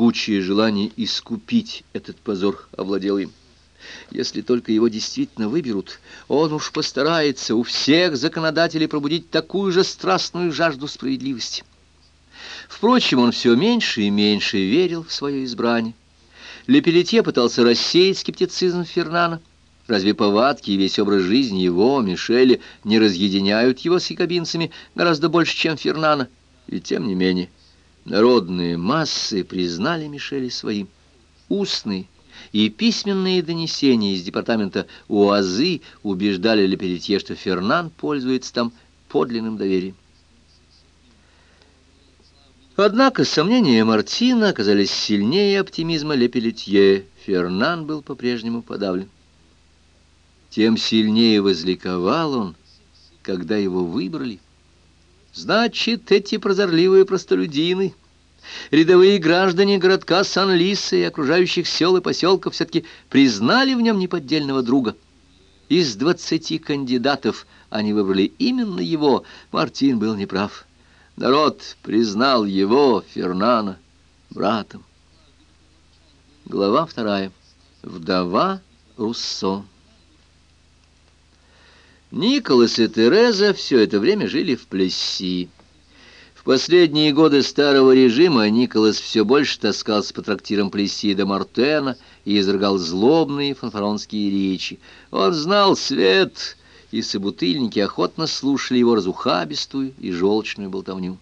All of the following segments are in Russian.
Жгучее желание искупить этот позор овладело им. Если только его действительно выберут, он уж постарается у всех законодателей пробудить такую же страстную жажду справедливости. Впрочем, он все меньше и меньше верил в свое избрание. Лепелетье пытался рассеять скептицизм Фернана. Разве повадки и весь образ жизни его, Мишеля, не разъединяют его с якобинцами гораздо больше, чем Фернана? И тем не менее, народные массы признали Мишеля своим. Устный и письменные донесения из департамента УАЗы убеждали Лепелетье, что Фернан пользуется там подлинным доверием. Однако сомнения Мартина оказались сильнее оптимизма Лепелетье. Фернан был по-прежнему подавлен. Тем сильнее возликовал он, когда его выбрали. Значит, эти прозорливые простолюдины Рядовые граждане городка Сан-Лиса и окружающих сел и поселков все-таки признали в нем неподдельного друга. Из двадцати кандидатов они выбрали именно его. Мартин был неправ. Народ признал его, Фернана, братом. Глава вторая. Вдова Руссо. Николас и Тереза все это время жили в Плесси. В последние годы старого режима Николас все больше таскался по трактирам Плесида Мартена и изрыгал злобные фанфаронские речи. Он знал свет, и собутыльники охотно слушали его разухабистую и желчную болтовню.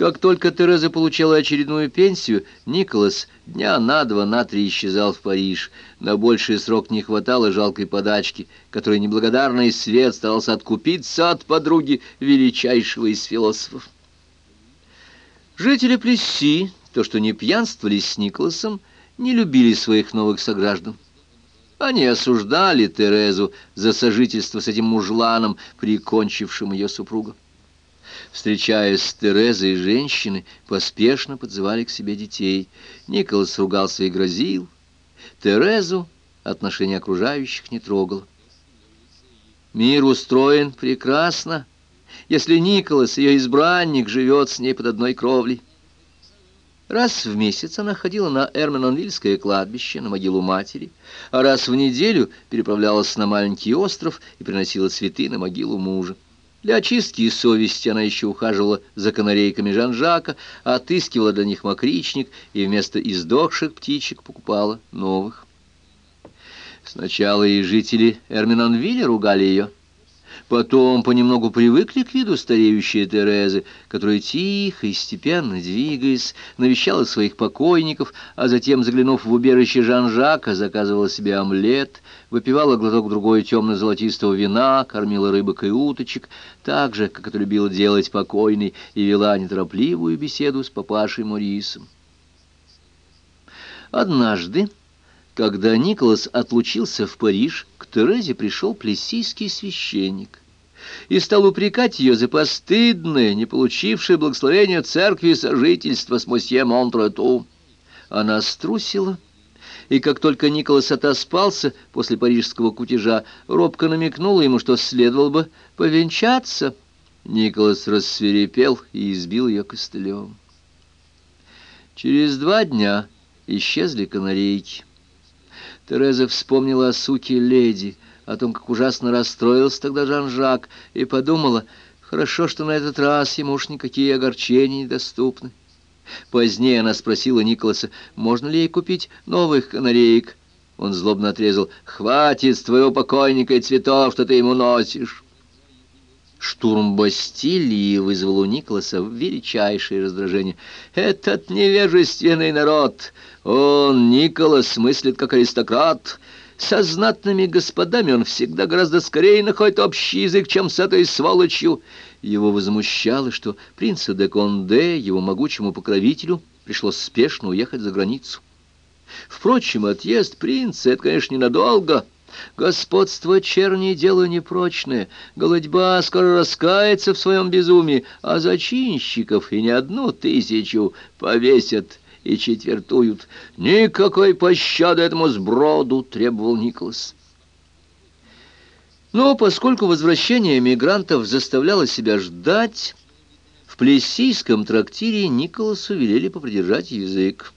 Как только Тереза получала очередную пенсию, Николас дня на два, на три исчезал в Париж. На больший срок не хватало жалкой подачки, которой неблагодарный свет старался откупиться от подруги величайшего из философов. Жители Плесси, то, что не пьянствовали с Николасом, не любили своих новых сограждан. Они осуждали Терезу за сожительство с этим мужланом, прикончившим ее супруга. Встречаясь с Терезой, женщины поспешно подзывали к себе детей. Николас ругался и грозил. Терезу отношения окружающих не трогало. Мир устроен прекрасно, если Николас, ее избранник, живет с ней под одной кровлей. Раз в месяц она ходила на Эрменонвильское кладбище, на могилу матери, а раз в неделю переправлялась на маленький остров и приносила цветы на могилу мужа. Для очистки совести она еще ухаживала за канарейками Жан-Жака, отыскивала для них мокричник и вместо издохших птичек покупала новых. Сначала и жители Эрминонвилля ругали ее, Потом понемногу привыкли к виду стареющей Терезы, которая тихо и степенно двигаясь, навещала своих покойников, а затем, заглянув в убежище Жан-Жака, заказывала себе омлет, выпивала глоток другой темно-золотистого вина, кормила рыбок и уточек, так же, как это любила делать покойный, и вела неторопливую беседу с папашей Морисом. Однажды, когда Николас отлучился в Париж, к Терезе пришел плессийский священник и стал упрекать ее за постыдное, не получившее благословения церкви сожительство с мосье Монтрету. Она струсила, и как только Николас отоспался после парижского кутежа, робко намекнула ему, что следовало бы повенчаться. Николас рассверепел и избил ее костылем. Через два дня исчезли канарейки. Тереза вспомнила о суке леди — о том, как ужасно расстроился тогда Жан-Жак, и подумала, хорошо, что на этот раз ему уж никакие огорчения недоступны. Позднее она спросила Николаса, можно ли ей купить новых канареек. Он злобно отрезал, «Хватит с твоего покойника и цветов, что ты ему носишь». Штурм Бастилии вызвал у Николаса величайшее раздражение. «Этот невежественный народ! Он, Николас, мыслит как аристократ!» Со знатными господами он всегда гораздо скорее находит общий язык, чем с этой сволочью. Его возмущало, что принцу де Конде, его могучему покровителю, пришлось спешно уехать за границу. Впрочем, отъезд принца — это, конечно, ненадолго. Господство черни — дело непрочное. Голодьба скоро раскается в своем безумии, а зачинщиков и не одну тысячу повесят и четвертуют. Никакой пощады этому сброду, требовал Николас. Но поскольку возвращение мигрантов заставляло себя ждать, в плессийском трактире Николасу велели попридержать язык.